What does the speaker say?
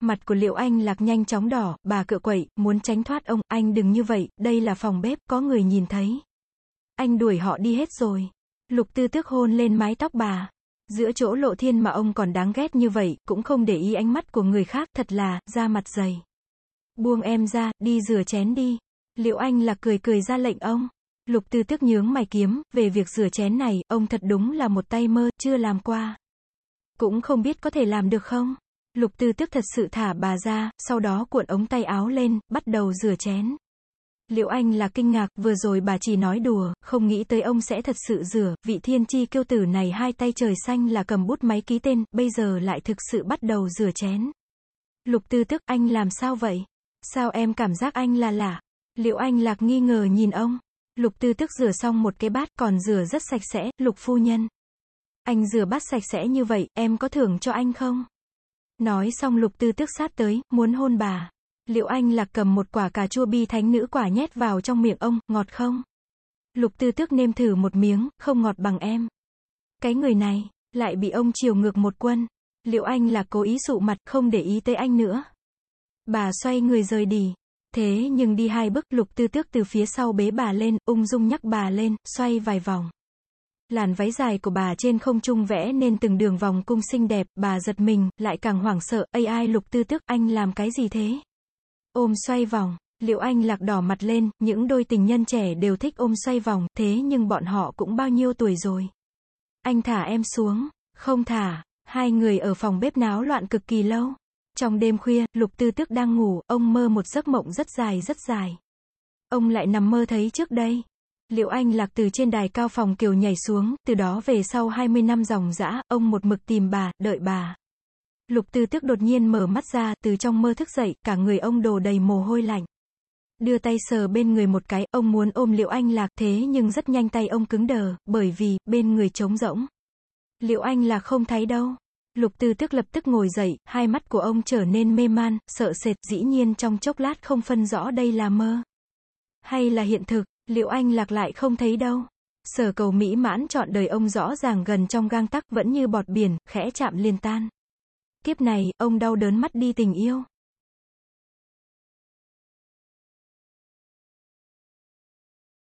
Mặt của Liệu Anh Lạc nhanh chóng đỏ, bà cựa quậy, muốn tránh thoát ông, anh đừng như vậy, đây là phòng bếp, có người nhìn thấy. Anh đuổi họ đi hết rồi. Lục tư tước hôn lên mái tóc bà. Giữa chỗ lộ thiên mà ông còn đáng ghét như vậy, cũng không để ý ánh mắt của người khác, thật là, da mặt dày. Buông em ra, đi rửa chén đi. Liệu anh là cười cười ra lệnh ông. Lục tư tước nhướng mày kiếm, về việc rửa chén này, ông thật đúng là một tay mơ, chưa làm qua. Cũng không biết có thể làm được không? Lục tư tức thật sự thả bà ra, sau đó cuộn ống tay áo lên, bắt đầu rửa chén. Liệu anh là kinh ngạc, vừa rồi bà chỉ nói đùa, không nghĩ tới ông sẽ thật sự rửa, vị thiên chi kiêu tử này hai tay trời xanh là cầm bút máy ký tên, bây giờ lại thực sự bắt đầu rửa chén. Lục tư tức, anh làm sao vậy? Sao em cảm giác anh là lạ? Liệu anh lạc nghi ngờ nhìn ông? Lục tư tức rửa xong một cái bát còn rửa rất sạch sẽ, lục phu nhân. Anh rửa bát sạch sẽ như vậy, em có thưởng cho anh không? Nói xong lục tư tức sát tới, muốn hôn bà. Liệu anh lạc cầm một quả cà chua bi thánh nữ quả nhét vào trong miệng ông, ngọt không? Lục tư tước nêm thử một miếng, không ngọt bằng em. Cái người này, lại bị ông chiều ngược một quân. Liệu anh là cố ý sụ mặt, không để ý tới anh nữa? Bà xoay người rời đi. Thế nhưng đi hai bước, lục tư tước từ phía sau bế bà lên, ung dung nhắc bà lên, xoay vài vòng. Làn váy dài của bà trên không trung vẽ nên từng đường vòng cung xinh đẹp, bà giật mình, lại càng hoảng sợ, ai ai lục tư tức anh làm cái gì thế? Ôm xoay vòng, liệu anh lạc đỏ mặt lên, những đôi tình nhân trẻ đều thích ôm xoay vòng, thế nhưng bọn họ cũng bao nhiêu tuổi rồi. Anh thả em xuống, không thả, hai người ở phòng bếp náo loạn cực kỳ lâu. Trong đêm khuya, lục tư tức đang ngủ, ông mơ một giấc mộng rất dài rất dài. Ông lại nằm mơ thấy trước đây. Liệu anh lạc từ trên đài cao phòng kiều nhảy xuống, từ đó về sau 20 năm dòng dã, ông một mực tìm bà, đợi bà. Lục tư tức đột nhiên mở mắt ra, từ trong mơ thức dậy, cả người ông đồ đầy mồ hôi lạnh. Đưa tay sờ bên người một cái, ông muốn ôm liệu anh lạc thế nhưng rất nhanh tay ông cứng đờ, bởi vì, bên người trống rỗng. Liệu anh lạc không thấy đâu. Lục tư tức lập tức ngồi dậy, hai mắt của ông trở nên mê man, sợ sệt, dĩ nhiên trong chốc lát không phân rõ đây là mơ. Hay là hiện thực, liệu anh lạc lại không thấy đâu. Sở cầu mỹ mãn chọn đời ông rõ ràng gần trong gang tắc vẫn như bọt biển, khẽ chạm liền tan. Kiếp này, ông đau đớn mắt đi tình yêu.